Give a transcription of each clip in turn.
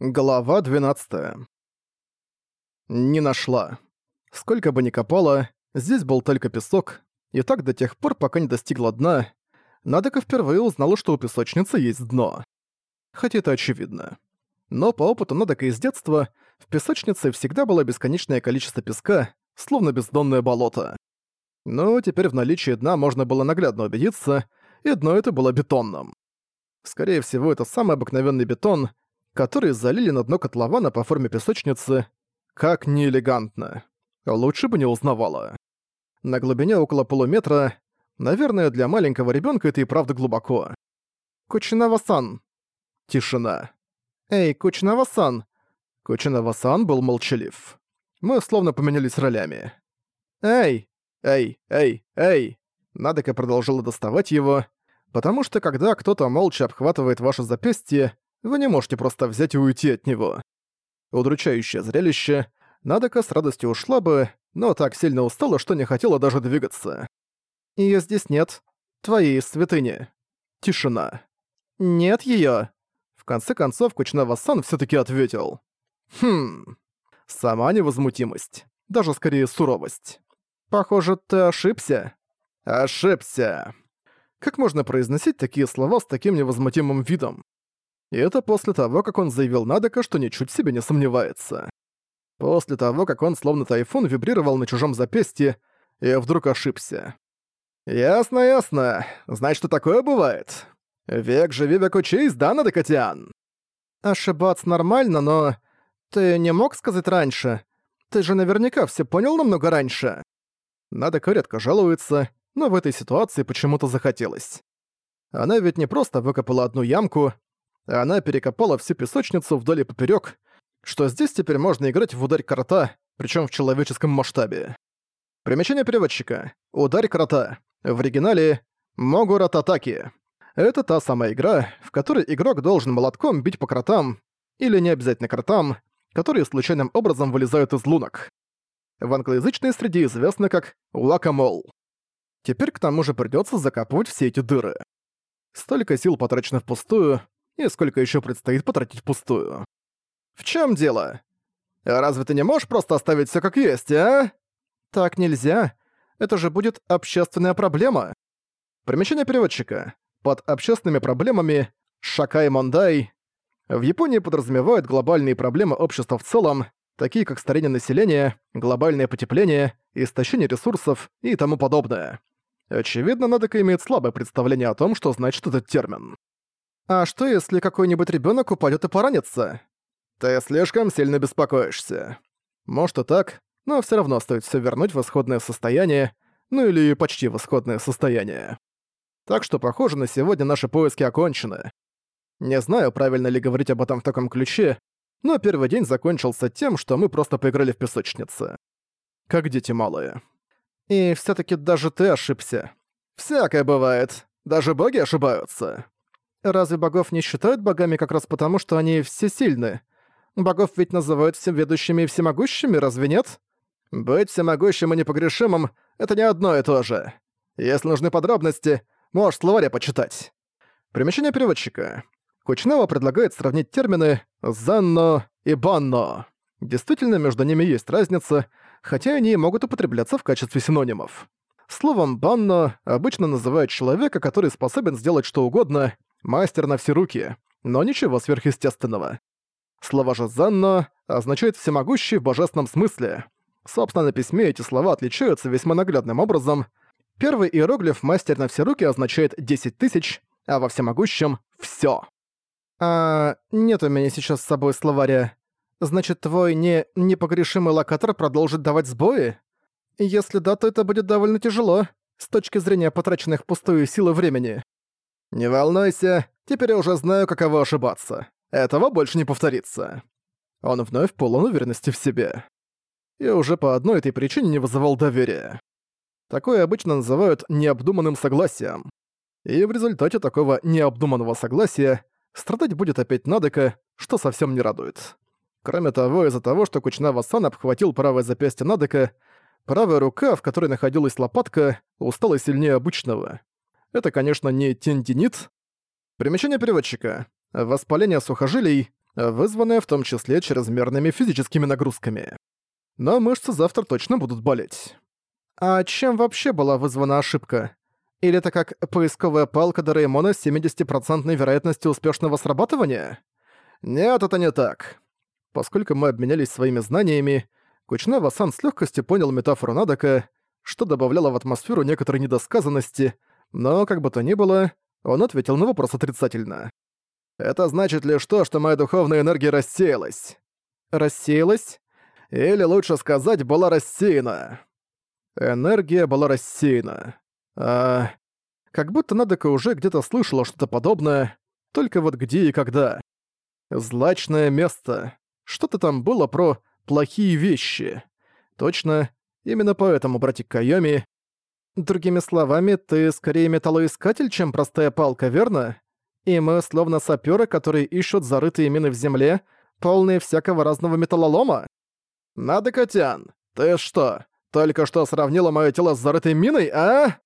Глава 12. Не нашла. Сколько бы ни копала, здесь был только песок, и так до тех пор, пока не достигла дна, Надека впервые узнала, что у песочницы есть дно. Хотя это очевидно. Но по опыту Надека из детства, в песочнице всегда было бесконечное количество песка, словно бездонное болото. Но теперь в наличии дна можно было наглядно убедиться, и дно это было бетонным. Скорее всего, это самый обыкновенный бетон, который залили на дно котлована по форме песочницы. Как неэлегантно. Лучше бы не узнавала. На глубине около полуметра, наверное, для маленького ребенка это и правда глубоко. Кучинава-сан. Тишина. «Эй, Кучинава-сан!» Кучинава-сан был молчалив. Мы словно поменялись ролями. «Эй! Эй! Эй! Эй!» Надека продолжила доставать его, потому что когда кто-то молча обхватывает ваше запястье, вы не можете просто взять и уйти от него. Удручающее зрелище. Надека с радостью ушла бы, но так сильно устала, что не хотела даже двигаться. Её здесь нет. Твоей святыни. Тишина. Нет её. В конце концов, Кучнава-сан всё-таки ответил. Хм. Сама невозмутимость. Даже скорее суровость. Похоже, ты ошибся. Ошибся. Как можно произносить такие слова с таким невозмутимым видом? И это после того, как он заявил Надека, что ничуть себе не сомневается. После того, как он словно тайфун вибрировал на чужом запястье, и вдруг ошибся. «Ясно, ясно. Значит, что такое бывает? Век живи век учись, да, Надекатиан?» «Ошибаться нормально, но... Ты не мог сказать раньше? Ты же наверняка все понял намного раньше». Надека редко жалуется, но в этой ситуации почему-то захотелось. Она ведь не просто выкопала одну ямку, она перекопала всю песочницу вдоль и поперёк, что здесь теперь можно играть в ударь крота, причём в человеческом масштабе. Примечание переводчика. Ударь крота. В оригинале Могурат Атаки. Это та самая игра, в которой игрок должен молотком бить по кротам, или не обязательно кротам, которые случайным образом вылезают из лунок. В англоязычной среде известно как «лакамол». Теперь к тому же придётся закапывать все эти дыры. Столько сил потрачено впустую, и сколько еще предстоит потратить впустую. В чем дело? Разве ты не можешь просто оставить все как есть, а? Так нельзя. Это же будет общественная проблема. Примечание переводчика. Под общественными проблемами Шакай Мондай в Японии подразумевают глобальные проблемы общества в целом, такие как старение населения, глобальное потепление, истощение ресурсов и тому подобное. Очевидно, Надека имеет слабое представление о том, что значит этот термин. А что, если какой-нибудь ребенок упадет и поранится? Ты слишком сильно беспокоишься. Может и так, но все равно стоит все вернуть в исходное состояние, ну или почти в исходное состояние. Так что, похоже, на сегодня наши поиски окончены. Не знаю, правильно ли говорить об этом в таком ключе, но первый день закончился тем, что мы просто поиграли в песочнице. Как дети малые. И все таки даже ты ошибся. Всякое бывает. Даже боги ошибаются. Разве богов не считают богами как раз потому, что они всесильны? Богов ведь называют всеведущими и всемогущими, разве нет? Быть всемогущим и непогрешимым — это не одно и то же. Если нужны подробности, можешь словаря почитать. Примечание переводчика. Кучнева предлагает сравнить термины «занно» и «банно». Действительно, между ними есть разница, хотя они могут употребляться в качестве синонимов. Словом «банно» обычно называют человека, который способен сделать что угодно, мастер на все руки, но ничего сверхъестественного. Слово же «занно» означает «всемогущий» в божественном смысле. Собственно, на письме эти слова отличаются весьма наглядным образом. Первый иероглиф «мастер на все руки» означает «десять тысяч», а во всемогущем — «всё». «А нет у меня сейчас с собой словаря. Значит, твой не непогрешимый локатор продолжит давать сбои? Если да, то это будет довольно тяжело, с точки зрения потраченных впустую силы времени. «Не волнуйся, теперь я уже знаю, каково ошибаться. Этого больше не повторится». Он вновь полон уверенности в себе. И уже по одной этой причине не вызывал доверия. Такое обычно называют необдуманным согласием. И в результате такого необдуманного согласия страдать будет опять Надека, что совсем не радует. Кроме того, из-за того, что Кучнава-сан обхватил правое запястье Надека, правая рука, в которой находилась лопатка, устала сильнее обычного. Это, конечно, не тендинит. Примечание переводчика. Воспаление сухожилий, вызванная в том числе чрезмерными физическими нагрузками. Но мышцы завтра точно будут болеть. А чем вообще была вызвана ошибка? Или это как поисковая палка Дораэмона с 70% вероятностью успешного срабатывания? Нет, это не так. Поскольку мы обменялись своими знаниями, Кучнава-сан с легкостью понял метафору Надока, что добавляло в атмосферу некоторой недосказанности, но, как бы то ни было, он ответил на вопрос отрицательно. «Это значит лишь то, что моя духовная энергия рассеялась». «Рассеялась?» Или лучше сказать, была рассеяна. Энергия была рассеяна. А... Как будто Надека уже где-то слышала что-то подобное, только вот где и когда. Злачное место. Что-то там было про плохие вещи. Точно, именно поэтому, братик Кайоми... Другими словами, ты скорее металлоискатель, чем простая палка, верно? И мы словно сапёры, которые ищут зарытые мины в земле, полные всякого разного металлолома? «Надо, Котян, ты что, только что сравнила моё тело с зарытой миной, а?»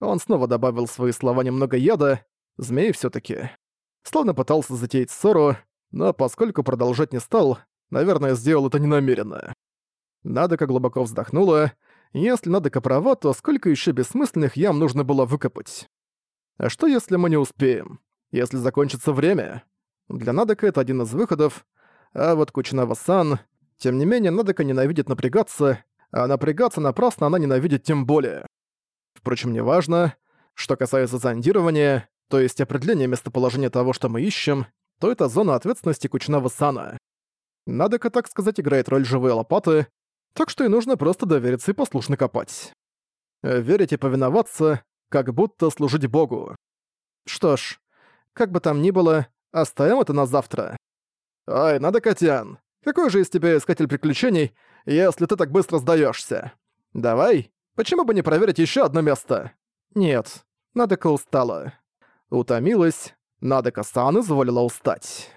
Он снова добавил свои слова немного яда, змей всё таки Словно пытался затеять ссору, но поскольку продолжать не стал, наверное, сделал это ненамеренно. Надока глубоко вздохнула. Если Надока права, то сколько ещё бессмысленных ям нужно было выкопать? А что если мы не успеем? Если закончится время? Для Надока это один из выходов, а вот Кучинава-сан... Тем не менее, Надека ненавидит напрягаться, а напрягаться напрасно она ненавидит тем более. Впрочем, неважно. Что касается зондирования, то есть определения местоположения того, что мы ищем, то это зона ответственности Кучнава Сана. Надека, так сказать, играет роль живой лопаты, так что и нужно просто довериться и послушно копать. Верить и повиноваться, как будто служить Богу. Что ж, как бы там ни было, оставим это на завтра. «Ай, надо, Котян, какой же из тебя искатель приключений, если ты так быстро сдаешься? Давай, почему бы не проверить еще одно место? Нет, Надека устала. Утомилась, Надека-сан изволила устать.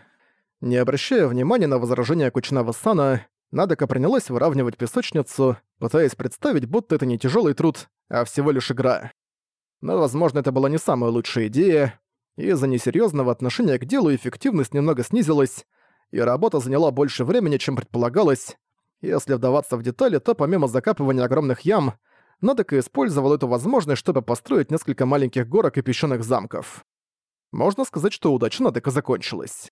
Не обращая внимания на возражения Кучнава-сана, Надека принялась выравнивать песочницу, пытаясь представить, будто это не тяжелый труд, а всего лишь игра. Но, возможно, это была не самая лучшая идея. Из-за несерьезного отношения к делу эффективность немного снизилась, и работа заняла больше времени, чем предполагалось. Если вдаваться в детали, то помимо закапывания огромных ям, Надека использовал эту возможность, чтобы построить несколько маленьких горок и песчаных замков. Можно сказать, что удача Надека закончилась.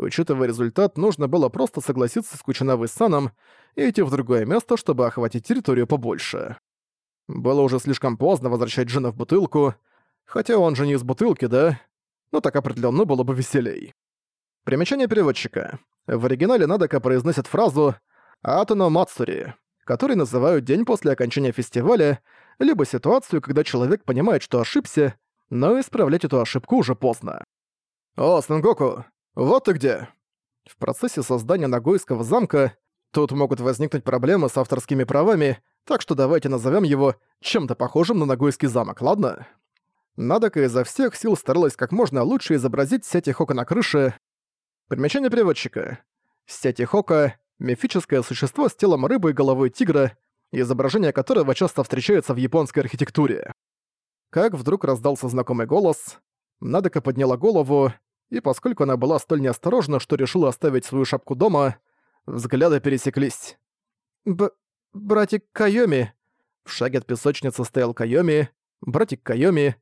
Учитывая результат, нужно было просто согласиться с Кучинавой Саном и идти в другое место, чтобы охватить территорию побольше. Было уже слишком поздно возвращать Джина в бутылку, хотя он же не из бутылки, да? Но так определенно было бы веселей. Примечание переводчика. В оригинале Надека произносит фразу «Атоно Мацури», который называют день после окончания фестиваля, либо ситуацию, когда человек понимает, что ошибся, но исправлять эту ошибку уже поздно. «О, Сенгоку, вот ты где!» В процессе создания Нагойского замка тут могут возникнуть проблемы с авторскими правами, так что давайте назовем его чем-то похожим на Нагойский замок, ладно? Надока изо всех сил старалась как можно лучше изобразить сети Хока на крыше, Примечание переводчика. Сети Хока — мифическое существо с телом рыбы и головой тигра, изображение которого часто встречается в японской архитектуре. Как вдруг раздался знакомый голос, Надека подняла голову, и поскольку она была столь неосторожна, что решила оставить свою шапку дома, взгляды пересеклись. «Б... братик Кайоми...» В шаге от песочницы стоял Кайоми, братик Кайоми,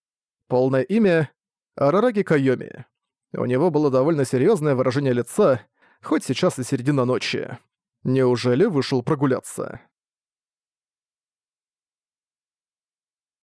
полное имя — Арараги Кайоми. У него было довольно серьезное выражение лица, хоть сейчас и середина ночи. Неужели вышел прогуляться?